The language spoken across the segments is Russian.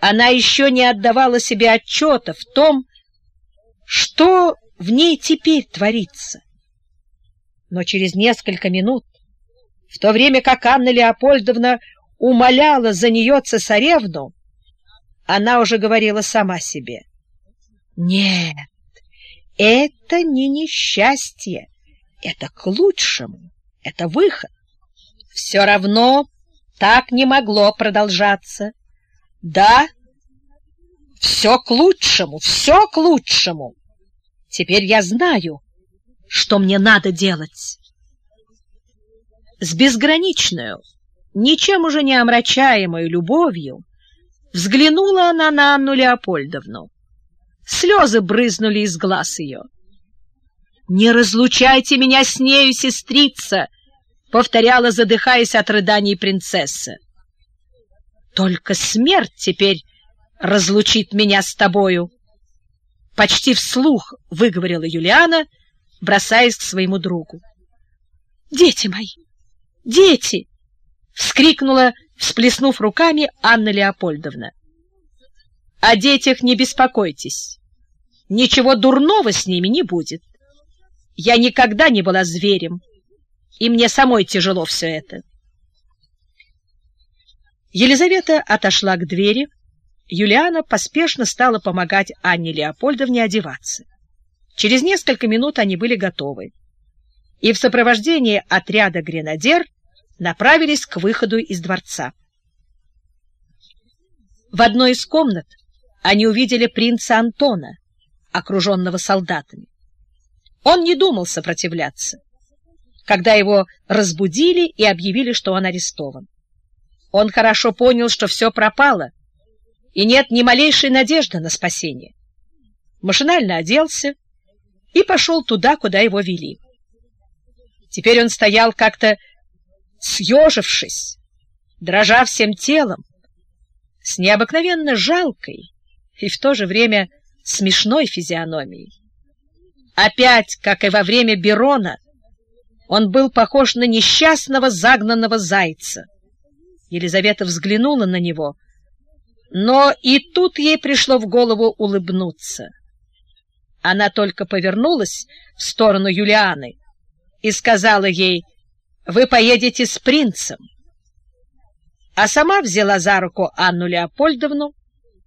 она еще не отдавала себе отчета в том, что в ней теперь творится. Но через несколько минут, в то время как Анна Леопольдовна умоляла за нее цесаревну, она уже говорила сама себе. Нет, это не несчастье, это к лучшему, это выход. Все равно так не могло продолжаться. Да, все к лучшему, все к лучшему. Теперь я знаю, что мне надо делать. С безграничную, ничем уже не омрачаемой любовью взглянула она на Анну Леопольдовну. Слезы брызнули из глаз ее. «Не разлучайте меня с нею, сестрица!» — повторяла, задыхаясь от рыданий принцесса. «Только смерть теперь разлучит меня с тобою!» Почти вслух выговорила Юлиана, бросаясь к своему другу. «Дети мои! Дети!» — вскрикнула, всплеснув руками Анна Леопольдовна. «О детях не беспокойтесь. Ничего дурного с ними не будет. Я никогда не была зверем, и мне самой тяжело все это». Елизавета отошла к двери. Юлиана поспешно стала помогать Анне Леопольдовне одеваться. Через несколько минут они были готовы, и в сопровождении отряда гренадер направились к выходу из дворца. В одной из комнат они увидели принца Антона, окруженного солдатами. Он не думал сопротивляться, когда его разбудили и объявили, что он арестован. Он хорошо понял, что все пропало, и нет ни малейшей надежды на спасение. Машинально оделся и пошел туда, куда его вели. Теперь он стоял как-то съежившись, дрожа всем телом, с необыкновенно жалкой и в то же время смешной физиономией. Опять, как и во время Берона, он был похож на несчастного загнанного зайца. Елизавета взглянула на него, но и тут ей пришло в голову улыбнуться. Она только повернулась в сторону Юлианы и сказала ей, «Вы поедете с принцем». А сама взяла за руку Анну Леопольдовну,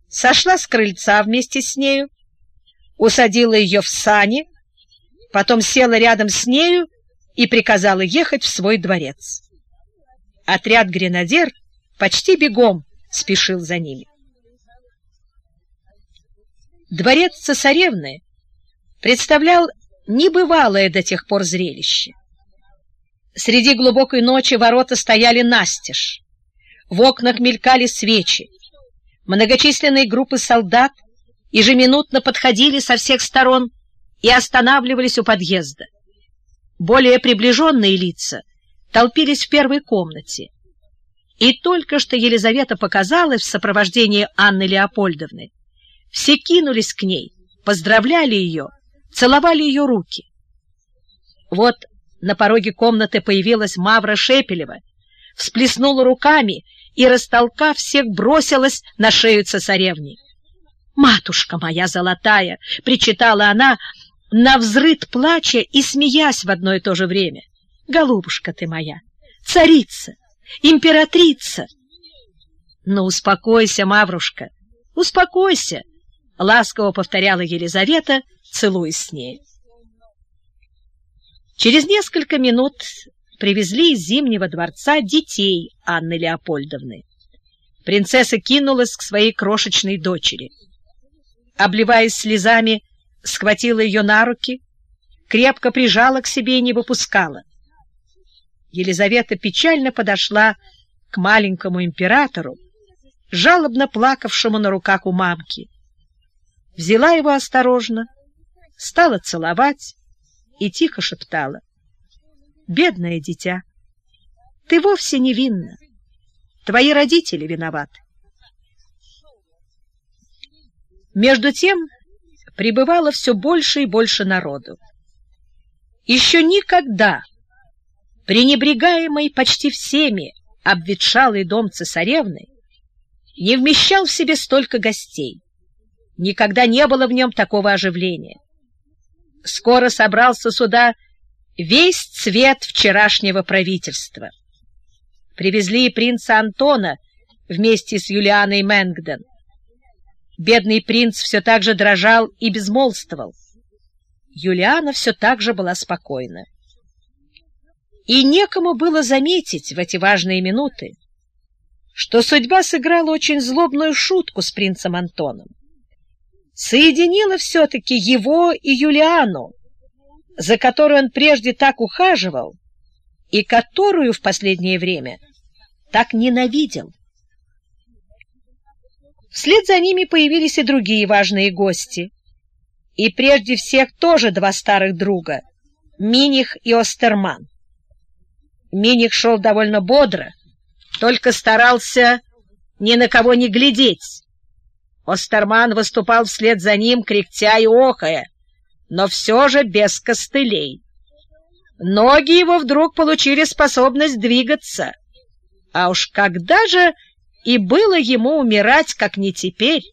сошла с крыльца вместе с нею, усадила ее в сани, потом села рядом с нею и приказала ехать в свой дворец. Отряд гренадер почти бегом спешил за ними. Дворец цесаревны представлял небывалое до тех пор зрелище. Среди глубокой ночи ворота стояли настежь, в окнах мелькали свечи, многочисленные группы солдат ежеминутно подходили со всех сторон и останавливались у подъезда. Более приближенные лица толпились в первой комнате, и только что Елизавета показалась в сопровождении Анны Леопольдовны. Все кинулись к ней, поздравляли ее, целовали ее руки. Вот на пороге комнаты появилась Мавра Шепелева, всплеснула руками и, растолкав всех, бросилась на шею цесаревни. «Матушка моя золотая!» — причитала она, навзрыд плача и смеясь в одно и то же время. «Голубушка ты моя! Царица! Императрица!» «Ну, успокойся, Маврушка, успокойся!» — ласково повторяла Елизавета, целуясь с ней. Через несколько минут привезли из Зимнего дворца детей Анны Леопольдовны. Принцесса кинулась к своей крошечной дочери. Обливаясь слезами, схватила ее на руки, крепко прижала к себе и не выпускала. Елизавета печально подошла к маленькому императору, жалобно плакавшему на руках у мамки. Взяла его осторожно, стала целовать, и тихо шептала. «Бедное дитя, ты вовсе невинна. Твои родители виноваты». Между тем прибывало все больше и больше народу. Еще никогда пренебрегаемый почти всеми обветшалый дом цесаревны не вмещал в себе столько гостей. Никогда не было в нем такого оживления. Скоро собрался сюда весь цвет вчерашнего правительства. Привезли и принца Антона вместе с Юлианой Мэнгден. Бедный принц все так же дрожал и безмолвствовал. Юлиана все так же была спокойна. И некому было заметить в эти важные минуты, что судьба сыграла очень злобную шутку с принцем Антоном. Соединила все-таки его и Юлиану, за которую он прежде так ухаживал и которую в последнее время так ненавидел. Вслед за ними появились и другие важные гости, и прежде всех тоже два старых друга — Миних и Остерман. Миних шел довольно бодро, только старался ни на кого не глядеть. Остерман выступал вслед за ним, кряхтя и охая, но все же без костылей. Ноги его вдруг получили способность двигаться. А уж когда же и было ему умирать, как не теперь?